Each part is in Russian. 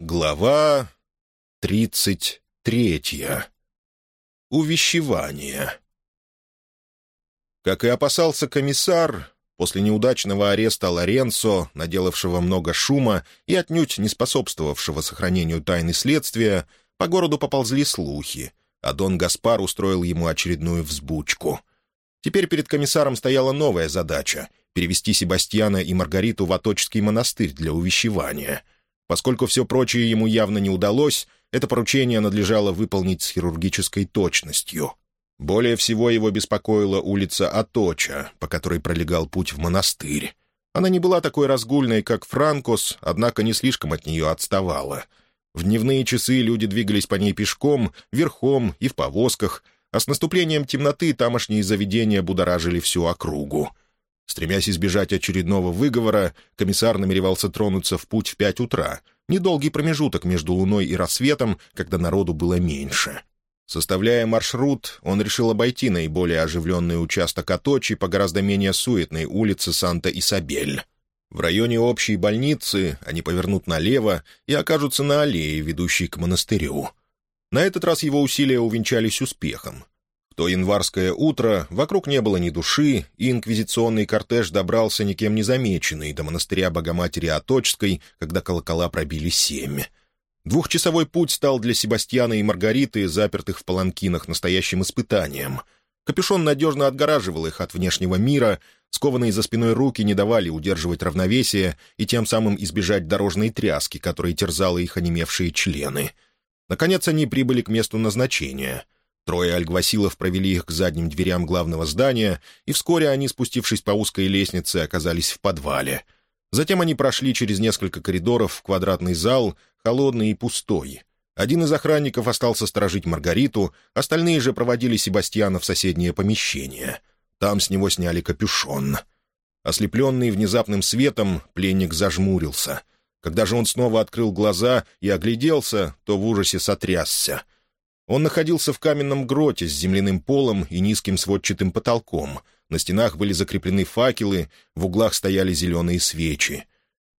Глава тридцать третья. Увещевание. Как и опасался комиссар, после неудачного ареста Лоренцо, наделавшего много шума и отнюдь не способствовавшего сохранению тайны следствия, по городу поползли слухи, а Дон Гаспар устроил ему очередную взбучку. Теперь перед комиссаром стояла новая задача — перевести Себастьяна и Маргариту в Аточский монастырь для увещевания — Поскольку все прочее ему явно не удалось, это поручение надлежало выполнить с хирургической точностью. Более всего его беспокоила улица Аточа, по которой пролегал путь в монастырь. Она не была такой разгульной, как Франкос, однако не слишком от нее отставала. В дневные часы люди двигались по ней пешком, верхом и в повозках, а с наступлением темноты тамошние заведения будоражили всю округу — Стремясь избежать очередного выговора, комиссар намеревался тронуться в путь в пять утра, недолгий промежуток между луной и рассветом, когда народу было меньше. Составляя маршрут, он решил обойти наиболее оживленный участок Аточи по гораздо менее суетной улице Санта-Исабель. В районе общей больницы они повернут налево и окажутся на аллее, ведущей к монастырю. На этот раз его усилия увенчались успехом то январское утро вокруг не было ни души, и инквизиционный кортеж добрался никем не замеченный до монастыря Богоматери Оточской, когда колокола пробили семь. Двухчасовой путь стал для Себастьяна и Маргариты, запертых в паланкинах, настоящим испытанием. Капюшон надежно отгораживал их от внешнего мира, скованные за спиной руки не давали удерживать равновесие и тем самым избежать дорожной тряски, которой терзала их онемевшие члены. Наконец они прибыли к месту назначения — Трое альгвасилов провели их к задним дверям главного здания, и вскоре они, спустившись по узкой лестнице, оказались в подвале. Затем они прошли через несколько коридоров в квадратный зал, холодный и пустой. Один из охранников остался сторожить Маргариту, остальные же проводили Себастьяна в соседнее помещение. Там с него сняли капюшон. Ослепленный внезапным светом, пленник зажмурился. Когда же он снова открыл глаза и огляделся, то в ужасе сотрясся — он находился в каменном гроте с земляным полом и низким сводчатым потолком. На стенах были закреплены факелы, в углах стояли зеленые свечи.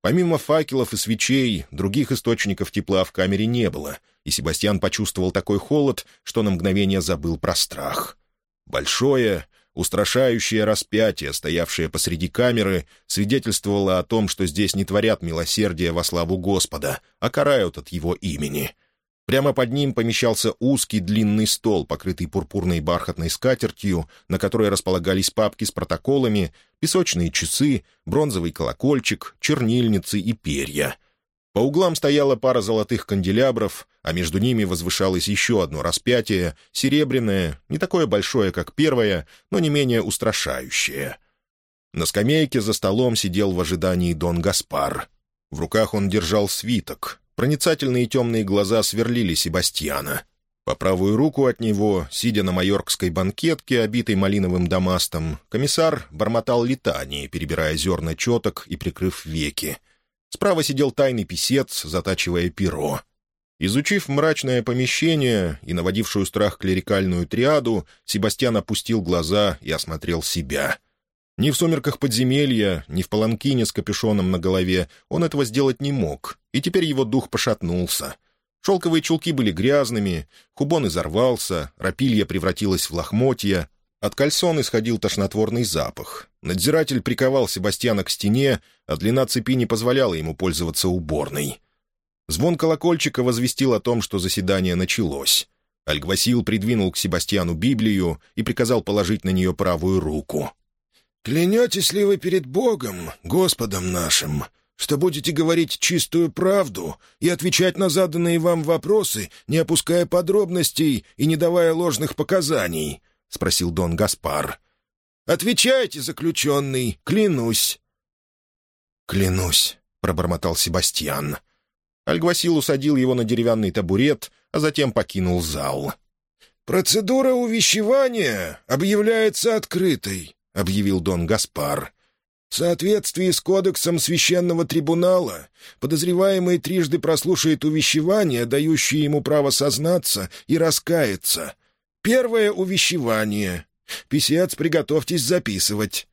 Помимо факелов и свечей, других источников тепла в камере не было, и Себастьян почувствовал такой холод, что на мгновение забыл про страх. Большое, устрашающее распятие, стоявшее посреди камеры, свидетельствовало о том, что здесь не творят милосердия во славу Господа, а карают от его имени — Прямо под ним помещался узкий длинный стол, покрытый пурпурной бархатной скатертью, на которой располагались папки с протоколами, песочные часы, бронзовый колокольчик, чернильницы и перья. По углам стояла пара золотых канделябров, а между ними возвышалось еще одно распятие, серебряное, не такое большое, как первое, но не менее устрашающее. На скамейке за столом сидел в ожидании Дон Гаспар. В руках он держал свиток, Проницательные темные глаза сверлили Себастьяна. По правую руку от него, сидя на майоркской банкетке, обитой малиновым дамастом, комиссар бормотал летание, перебирая зерна четок и прикрыв веки. Справа сидел тайный писец, затачивая перо. Изучив мрачное помещение и наводившую страх клерикальную триаду, Себастьян опустил глаза и осмотрел себя — ни в сумерках подземелья, ни в паланкине с капюшоном на голове он этого сделать не мог, и теперь его дух пошатнулся. Шелковые чулки были грязными, хубон изорвался, рапилья превратилась в лохмотья, от кальсон исходил тошнотворный запах. Надзиратель приковал Себастьяна к стене, а длина цепи не позволяла ему пользоваться уборной. Звон колокольчика возвестил о том, что заседание началось. Альгвасил придвинул к Себастьяну Библию и приказал положить на нее правую руку. «Клянетесь ли вы перед Богом, Господом нашим, что будете говорить чистую правду и отвечать на заданные вам вопросы, не опуская подробностей и не давая ложных показаний?» — спросил Дон Гаспар. «Отвечайте, заключенный, клянусь». «Клянусь», — пробормотал Себастьян. Альгвасил усадил его на деревянный табурет, а затем покинул зал. «Процедура увещевания объявляется открытой объявил Дон Гаспар. «В соответствии с кодексом священного трибунала, подозреваемый трижды прослушает увещевание, дающее ему право сознаться и раскаяться. Первое увещевание. Писец, приготовьтесь записывать».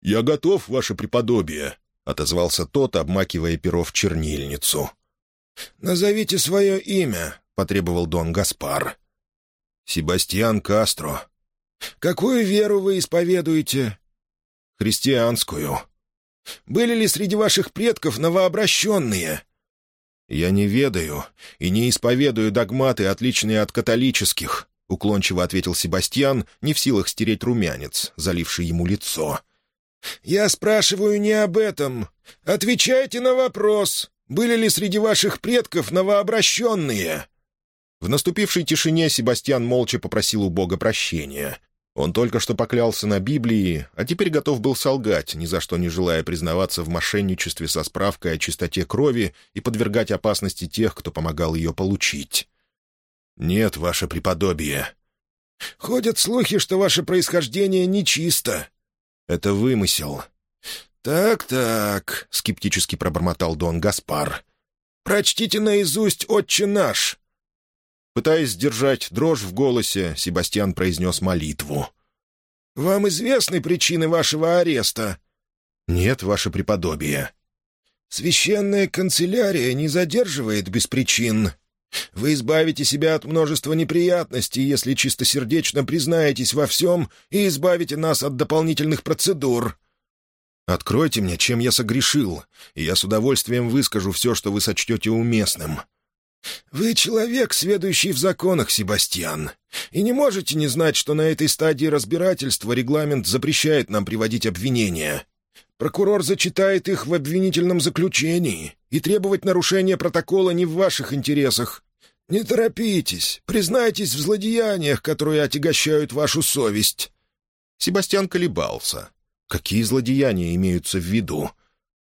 «Я готов, ваше преподобие», — отозвался тот, обмакивая перо в чернильницу. «Назовите свое имя», — потребовал Дон Гаспар. «Себастьян Кастро». «Какую веру вы исповедуете?» «Христианскую». «Были ли среди ваших предков новообращенные?» «Я не ведаю и не исповедую догматы, отличные от католических», — уклончиво ответил Себастьян, не в силах стереть румянец, заливший ему лицо. «Я спрашиваю не об этом. Отвечайте на вопрос. Были ли среди ваших предков новообращенные?» В наступившей тишине Себастьян молча попросил у Бога прощения. Он только что поклялся на Библии, а теперь готов был солгать, ни за что не желая признаваться в мошенничестве со справкой о чистоте крови и подвергать опасности тех, кто помогал ее получить. «Нет, ваше преподобие». «Ходят слухи, что ваше происхождение нечисто». «Это вымысел». «Так-так», — скептически пробормотал Дон Гаспар. «Прочтите наизусть «Отче наш». Пытаясь сдержать дрожь в голосе, Себастьян произнес молитву. «Вам известны причины вашего ареста?» «Нет, ваше преподобие». «Священная канцелярия не задерживает без причин. Вы избавите себя от множества неприятностей, если чистосердечно признаетесь во всем и избавите нас от дополнительных процедур». «Откройте мне, чем я согрешил, и я с удовольствием выскажу все, что вы сочтете уместным». «Вы человек, сведущий в законах, Себастьян, и не можете не знать, что на этой стадии разбирательства регламент запрещает нам приводить обвинения. Прокурор зачитает их в обвинительном заключении, и требовать нарушения протокола не в ваших интересах. Не торопитесь, признайтесь в злодеяниях, которые отягощают вашу совесть». Себастьян колебался. Какие злодеяния имеются в виду?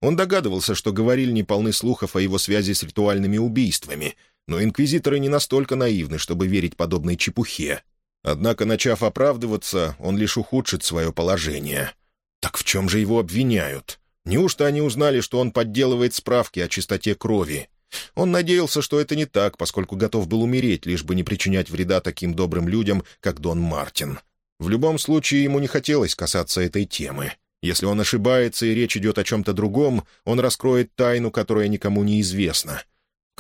Он догадывался, что говорильни полны слухов о его связи с ритуальными убийствами — но инквизиторы не настолько наивны, чтобы верить подобной чепухе. Однако, начав оправдываться, он лишь ухудшит свое положение. Так в чем же его обвиняют? Неужто они узнали, что он подделывает справки о чистоте крови? Он надеялся, что это не так, поскольку готов был умереть, лишь бы не причинять вреда таким добрым людям, как Дон Мартин. В любом случае, ему не хотелось касаться этой темы. Если он ошибается и речь идет о чем-то другом, он раскроет тайну, которая никому не известна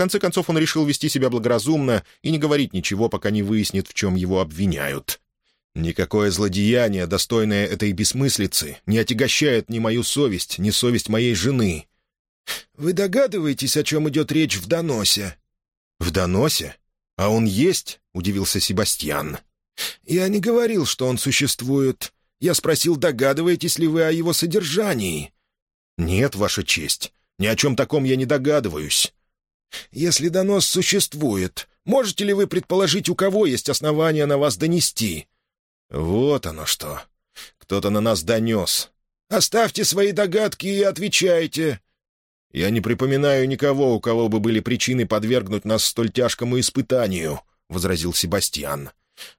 конце концов он решил вести себя благоразумно и не говорить ничего, пока не выяснит, в чем его обвиняют. «Никакое злодеяние, достойное этой бессмыслицы, не отягощает ни мою совесть, ни совесть моей жены». «Вы догадываетесь, о чем идет речь в доносе?» «В доносе? А он есть?» — удивился Себастьян. «Я не говорил, что он существует. Я спросил, догадываетесь ли вы о его содержании?» «Нет, Ваша честь. Ни о чем таком я не догадываюсь». «Если донос существует, можете ли вы предположить, у кого есть основания на вас донести?» «Вот оно что. Кто-то на нас донес. Оставьте свои догадки и отвечайте». «Я не припоминаю никого, у кого бы были причины подвергнуть нас столь тяжкому испытанию», — возразил Себастьян.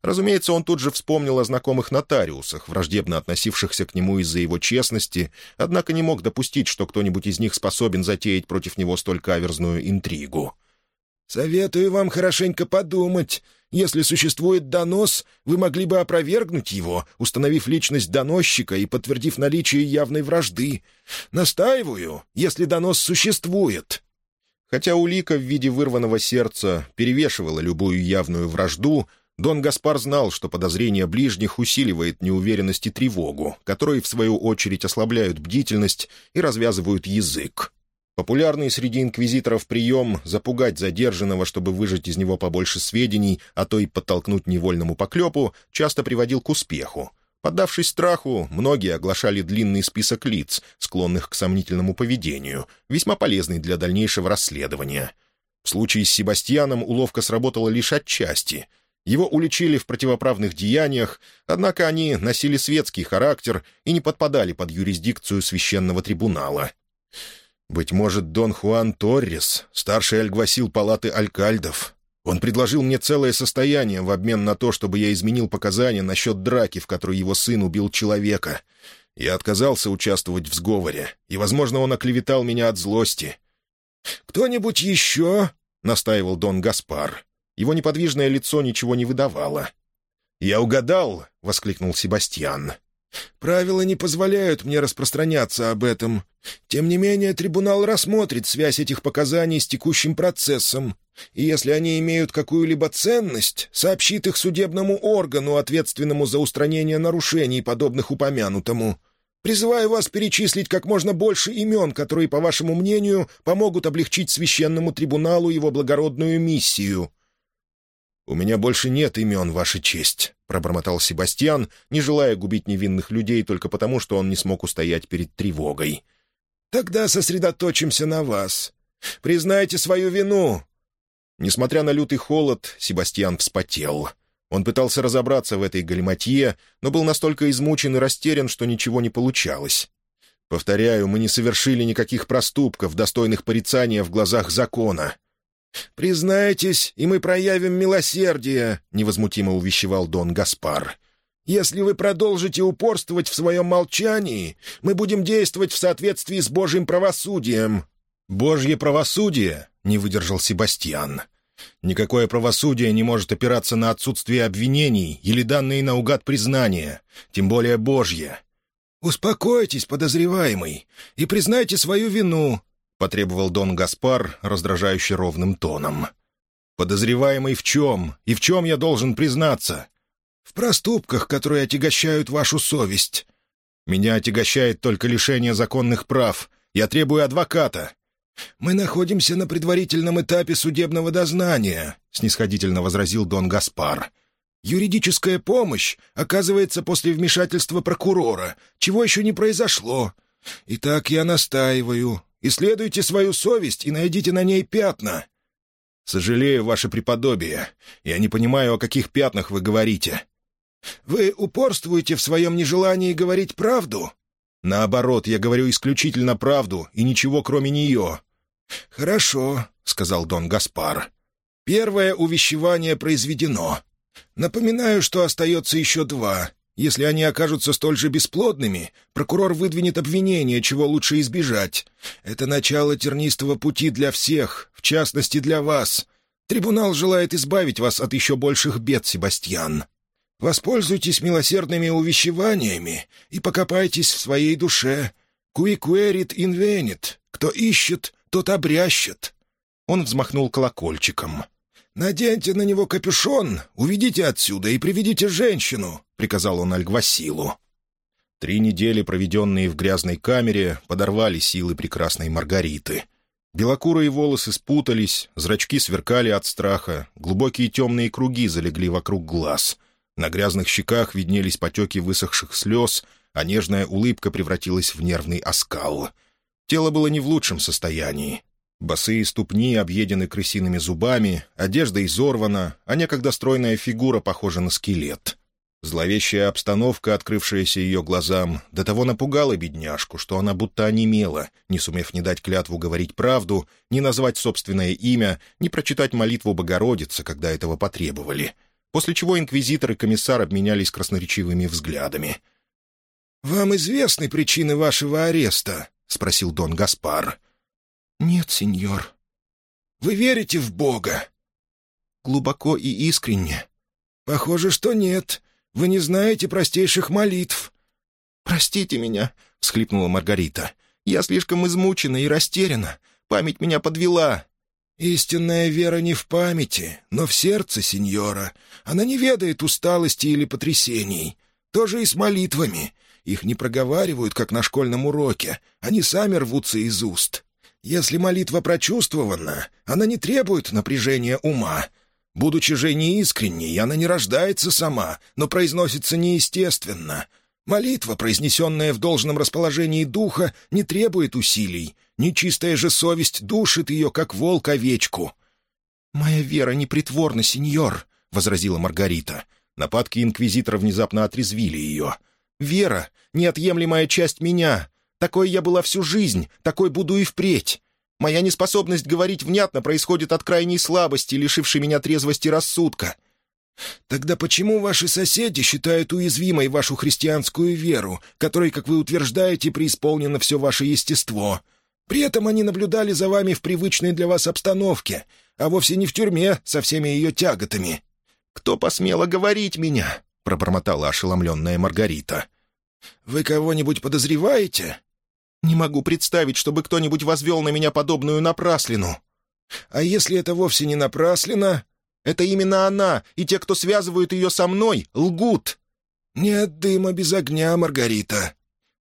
Разумеется, он тут же вспомнил о знакомых нотариусах, враждебно относившихся к нему из-за его честности, однако не мог допустить, что кто-нибудь из них способен затеять против него столь каверзную интригу. «Советую вам хорошенько подумать. Если существует донос, вы могли бы опровергнуть его, установив личность доносчика и подтвердив наличие явной вражды. Настаиваю, если донос существует». Хотя улика в виде вырванного сердца перевешивала любую явную вражду, Дон Гаспар знал, что подозрение ближних усиливает неуверенность и тревогу, которые, в свою очередь, ослабляют бдительность и развязывают язык. Популярный среди инквизиторов прием — запугать задержанного, чтобы выжать из него побольше сведений, а то и подтолкнуть невольному поклепу, часто приводил к успеху. Поддавшись страху, многие оглашали длинный список лиц, склонных к сомнительному поведению, весьма полезный для дальнейшего расследования. В случае с Себастьяном уловка сработала лишь отчасти — его уличили в противоправных деяниях, однако они носили светский характер и не подпадали под юрисдикцию священного трибунала. Быть может, Дон Хуан Торрес, старший альгвасил палаты алькальдов. Он предложил мне целое состояние в обмен на то, чтобы я изменил показания насчет драки, в которой его сын убил человека. Я отказался участвовать в сговоре, и, возможно, он оклеветал меня от злости. «Кто-нибудь еще?» — настаивал Дон Гаспар. Его неподвижное лицо ничего не выдавало. «Я угадал!» — воскликнул Себастьян. Правила не позволяют мне распространяться об этом. Тем не менее, трибунал рассмотрит связь этих показаний с текущим процессом, и если они имеют какую-либо ценность, сообщит их судебному органу, ответственному за устранение нарушений, подобных упомянутому. Призываю вас перечислить как можно больше имен, которые, по вашему мнению, помогут облегчить священному трибуналу его благородную миссию». «У меня больше нет имен, Ваша честь», — пробормотал Себастьян, не желая губить невинных людей только потому, что он не смог устоять перед тревогой. «Тогда сосредоточимся на вас. Признайте свою вину». Несмотря на лютый холод, Себастьян вспотел. Он пытался разобраться в этой галиматье, но был настолько измучен и растерян, что ничего не получалось. «Повторяю, мы не совершили никаких проступков, достойных порицания в глазах закона». «Признайтесь, и мы проявим милосердие», — невозмутимо увещевал Дон Гаспар. «Если вы продолжите упорствовать в своем молчании, мы будем действовать в соответствии с Божьим правосудием». «Божье правосудие?» — не выдержал Себастьян. Никакое правосудие не может опираться на отсутствие обвинений или данные наугад признания, тем более Божье. «Успокойтесь, подозреваемый, и признайте свою вину», — потребовал Дон Гаспар раздражающе ровным тоном. «Подозреваемый в чем? И в чем я должен признаться?» «В проступках, которые отягощают вашу совесть». «Меня отягощает только лишение законных прав. Я требую адвоката. «Мы находимся на предварительном этапе судебного дознания», — снисходительно возразил Дон Гаспар. «Юридическая помощь оказывается после вмешательства прокурора, чего еще не произошло. Итак, я настаиваю. Исследуйте свою совесть и найдите на ней пятна». «Сожалею, ваше преподобие. Я не понимаю, о каких пятнах вы говорите». «Вы упорствуете в своем нежелании говорить правду?» «Наоборот, я говорю исключительно правду и ничего кроме нее». «Хорошо», — сказал Дон Гаспар. «Первое увещевание произведено. Напоминаю, что остается еще два. Если они окажутся столь же бесплодными, прокурор выдвинет обвинение, чего лучше избежать. Это начало тернистого пути для всех, в частности для вас. Трибунал желает избавить вас от еще больших бед, Себастьян. Воспользуйтесь милосердными увещеваниями и покопайтесь в своей душе. Куикуэрит инвенит. Кто ищет, тот обрящет». Он взмахнул колокольчиком. «Наденьте на него капюшон, уведите отсюда и приведите женщину», — приказал он Альгвасилу. Три недели, проведенные в грязной камере, подорвали силы прекрасной Маргариты. Белокурые волосы спутались, зрачки сверкали от страха, глубокие темные круги залегли вокруг глаз — на грязных щеках виднелись потеки высохших слез, а нежная улыбка превратилась в нервный оскал. Тело было не в лучшем состоянии. Босые ступни объедены крысиными зубами, одежда изорвана, а некогда стройная фигура похожа на скелет. Зловещая обстановка, открывшаяся ее глазам, до того напугала бедняжку, что она будто онемела, не сумев не дать клятву говорить правду, не назвать собственное имя, не прочитать молитву Богородицы, когда этого потребовали — после чего инквизитор и комиссар обменялись красноречивыми взглядами. «Вам известны причины вашего ареста?» — спросил Дон Гаспар. «Нет, сеньор». «Вы верите в Бога?» «Глубоко и искренне». «Похоже, что нет. Вы не знаете простейших молитв». «Простите меня», — всхлипнула Маргарита. «Я слишком измучена и растеряна. Память меня подвела». «Истинная вера не в памяти, но в сердце, сеньора. Она не ведает усталости или потрясений. То же и с молитвами. Их не проговаривают, как на школьном уроке. Они сами рвутся из уст. Если молитва прочувствована, она не требует напряжения ума. Будучи же неискренней, она не рождается сама, но произносится неестественно. Молитва, произнесенная в должном расположении духа, не требует усилий. Нечистая же совесть душит ее, как волк овечку». «Моя вера непритворна, сеньор», — возразила Маргарита. Нападки инквизитора внезапно отрезвили ее. «Вера — неотъемлемая часть меня. Такой я была всю жизнь, такой буду и впредь. Моя неспособность говорить внятно происходит от крайней слабости, лишившей меня трезвости рассудка. Тогда почему ваши соседи считают уязвимой вашу христианскую веру, которой, как вы утверждаете, преисполнено все ваше естество? При этом они наблюдали за вами в привычной для вас обстановке, а вовсе не в тюрьме со всеми ее тяготами». «Кто посмело говорить меня?» — пробормотала ошеломленная Маргарита. Вы кого-нибудь подозреваете?» «Не могу представить, чтобы кто-нибудь возвел на меня подобную напраслину». «А если это вовсе не напраслина?» «Это именно она, и те, кто связывают ее со мной, лгут». «Нет дыма без огня, Маргарита».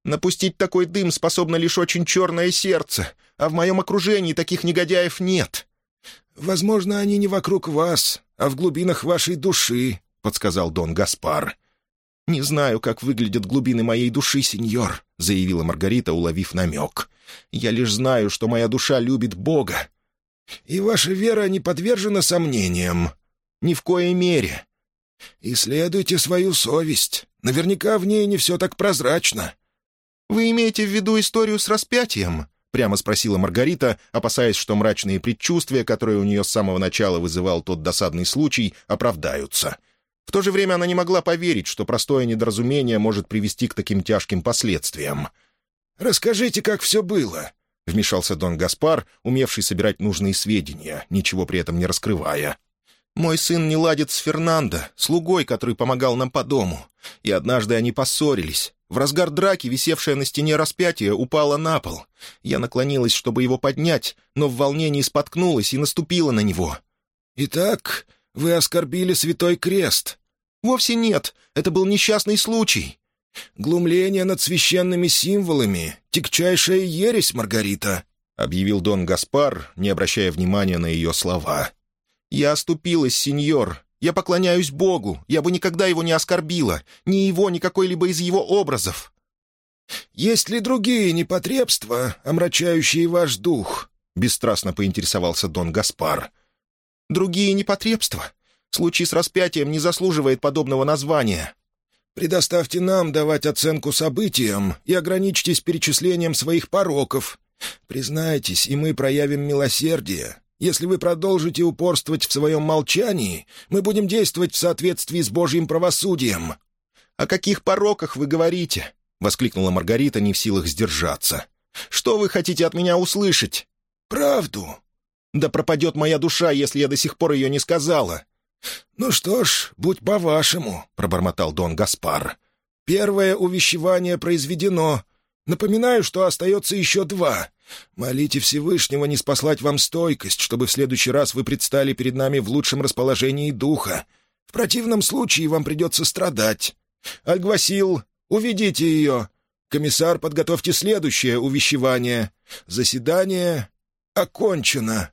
«Напустить такой дым способно лишь очень черное сердце, а в моем окружении таких негодяев нет». «Возможно, они не вокруг вас, а в глубинах вашей души», — подсказал Дон Гаспар. «Не знаю, как выглядят глубины моей души, сеньор», — заявила Маргарита, уловив намек. «Я лишь знаю, что моя душа любит Бога». «И ваша вера не подвержена сомнениям?» «Ни в коей мере». «Исследуйте свою совесть. Наверняка в ней не все так прозрачно». «Вы имеете в виду историю с распятием?» — прямо спросила Маргарита, опасаясь, что мрачные предчувствия, которые у нее с самого начала вызывал тот досадный случай, оправдаются. В то же время она не могла поверить, что простое недоразумение может привести к таким тяжким последствиям. «Расскажите, как все было», — вмешался Дон Гаспар, умевший собирать нужные сведения, ничего при этом не раскрывая. «Мой сын не ладит с Фернандо, слугой, который помогал нам по дому. И однажды они поссорились. В разгар драки, висевшая на стене распятие, упала на пол. Я наклонилась, чтобы его поднять, но в волнении споткнулась и наступила на него. «Итак, вы оскорбили Святой Крест?» «Вовсе нет. Это был несчастный случай». «Глумление над священными символами — тягчайшая ересь, Маргарита», — объявил Дон Гаспар, не обращая внимания на ее слова. «Я оступилась, сеньор. Я поклоняюсь Богу. Я бы никогда его не оскорбила. Ни его, ни какой-либо из его образов». «Есть ли другие непотребства, омрачающие ваш дух?» — бесстрастно поинтересовался Дон Гаспар. «Другие непотребства? Случай с распятием не заслуживает подобного названия». «Предоставьте нам давать оценку событиям и ограничьтесь перечислением своих пороков. Признайтесь, и мы проявим милосердие. Если вы продолжите упорствовать в своем молчании, мы будем действовать в соответствии с Божьим правосудием». «О каких пороках вы говорите?» — воскликнула Маргарита, не в силах сдержаться. «Что вы хотите от меня услышать?» «Правду». «Да пропадет моя душа, если я до сих пор ее не сказала». «Ну что ж, будь по-вашему», — пробормотал Дон Гаспар. «Первое увещевание произведено. Напоминаю, что остается еще два. Молите Всевышнего не спаслать вам стойкость, чтобы в следующий раз вы предстали перед нами в лучшем расположении духа. В противном случае вам придется страдать. Альгвасил, уведите ее. Комиссар, подготовьте следующее увещевание. Заседание окончено».